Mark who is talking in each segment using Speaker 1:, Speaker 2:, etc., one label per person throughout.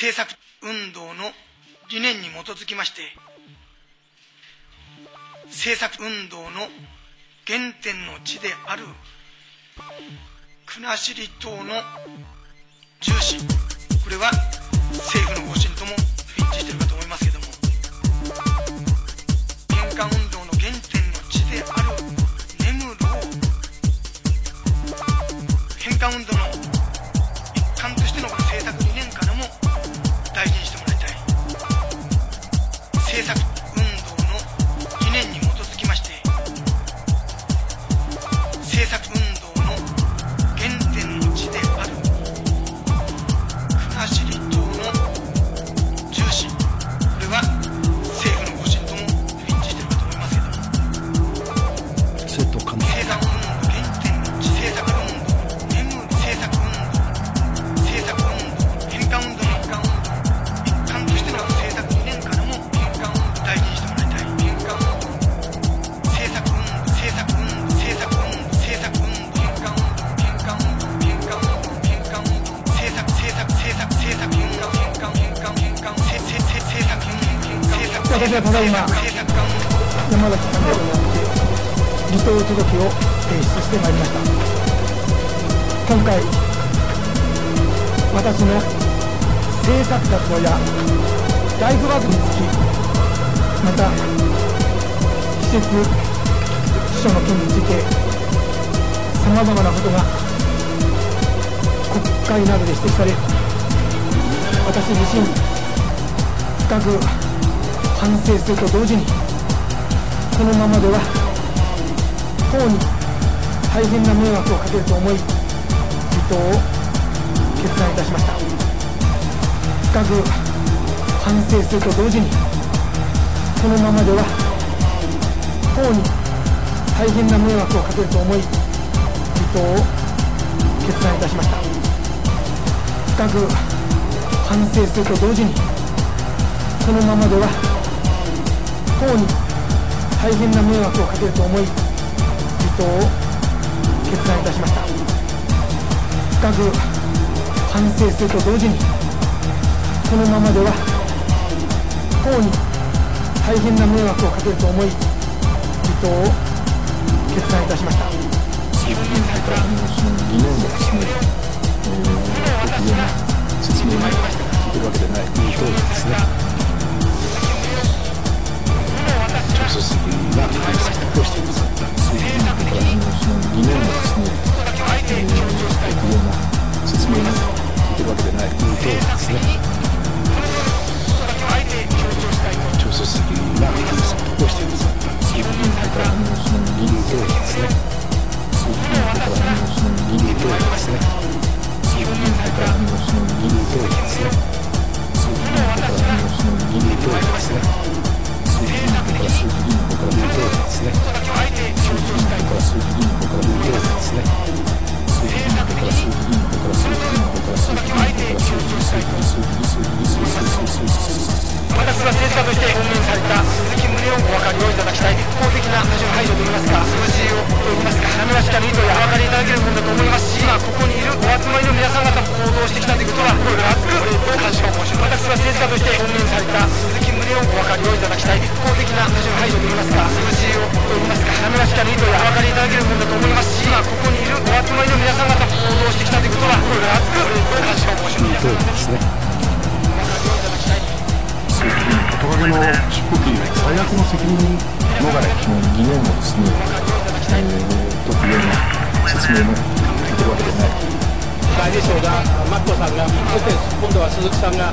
Speaker 1: 政策運動の理念に基づきまして政策運動の原点の地である国後島の重視これは政府の方針とも一致しているかと思いますけども返還運動の原点の地である根室を返還運動
Speaker 2: 私はただいま山崎さんによって離党届を提出してまいりました。今回私の政策活動やライフワークにつきまた施設秘書の件についてさまざまなことが国会などで指摘され私自身深く反省すると同時にこのままでは党に大変な迷惑をかけると思い離党を決断いたしました。深く反省すると同時にこのままでは党に大変な迷惑をかけると思い離党を決断いたしました。深く反省すると同時にこのままでは党に大変な迷惑をかけると思い離党を決断いたしました深く反省すると同時にこのままでは党に大変な迷惑をかけると思い離党を決断いたしました
Speaker 3: その疑念もですね、えー、適切な説明が聞いてるわけでないという通りですね。その疑念通りですね。そういう意味からその疑念通りですね。そういう意味からそういう意味から見る通りですね。そういう意味からそういう意味から見る通りですね。
Speaker 1: 熱くお礼と感謝を私は政治家として任命された鈴木宗男をお分かりをいただきたい公的な多重配慮といいますか数字をといいますか花村しかにとやお分かりいただけるものだと思いますし今ここにいるお集まりの皆さん方も行動してきたということは心から熱くお礼と感謝を申し上げます
Speaker 3: ね。トカゲの尻尾切り最悪の責任逃れの疑念もですね、えー、特有な説明も聞いてるわけではない。
Speaker 4: 外務省がマッコさんがそして今度は鈴木さんが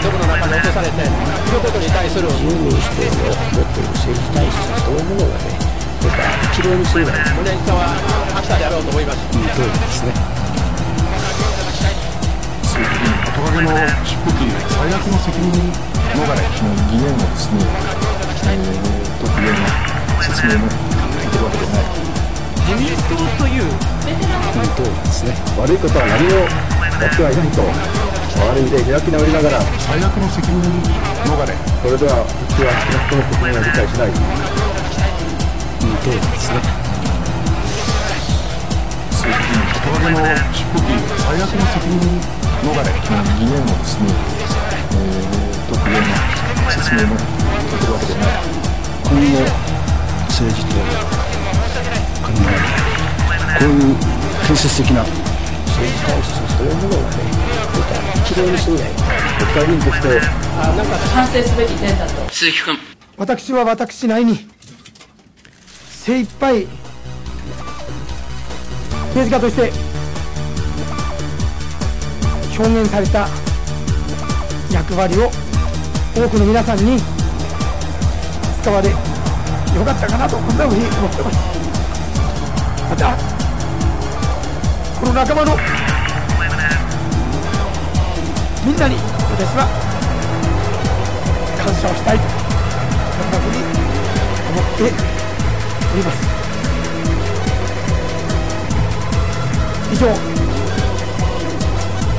Speaker 4: ドブの中に落とされてといることに対する
Speaker 3: 自由民主党の持っている政治体質そのものがね、やっぱ一郎にすればいい
Speaker 4: 無念さは明日であろうと思います
Speaker 3: とい通りですね。そういうトカゲの尻尾切り最悪の責任逃れの疑念もですね、えー、特有な説明も聞いてるわけではない。
Speaker 4: 自民党という。
Speaker 3: 自民党ですね。悪いことは何もやってはいないとあるで開き直りながら。最悪の責任逃れ。それではうちは少なくとも国民は理解しない。という党ですね。政治に我々の執行機最悪の責任逃れ。の理念をですね、
Speaker 5: え、特
Speaker 3: 有の説明もできるわけで
Speaker 5: ない。国の政治と質というものをねきれいにするね国会議員として
Speaker 6: あなんか
Speaker 7: 反省すべき点だと
Speaker 8: 鈴木君
Speaker 1: 私は私なりに精一杯政治家として表現された役割を多くの皆さんに使われよかったかなとこんなふうに思ってますまたこの仲間の。みんなに私は。感謝をしたいと。こんなふうに。思って。おります。以上。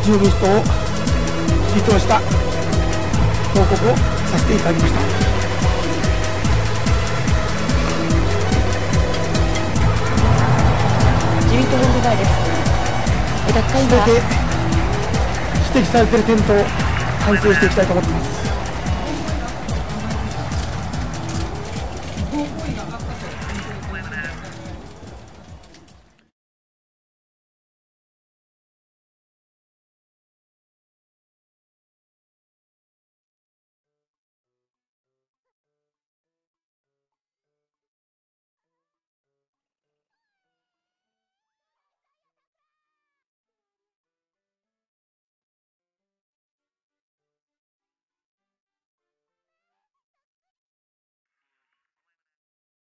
Speaker 1: 自由民主党を離党した。報告を。させていただきました。
Speaker 7: 自民党本部前です。脱会で
Speaker 1: 指摘されている点と反省していきたいと思っています。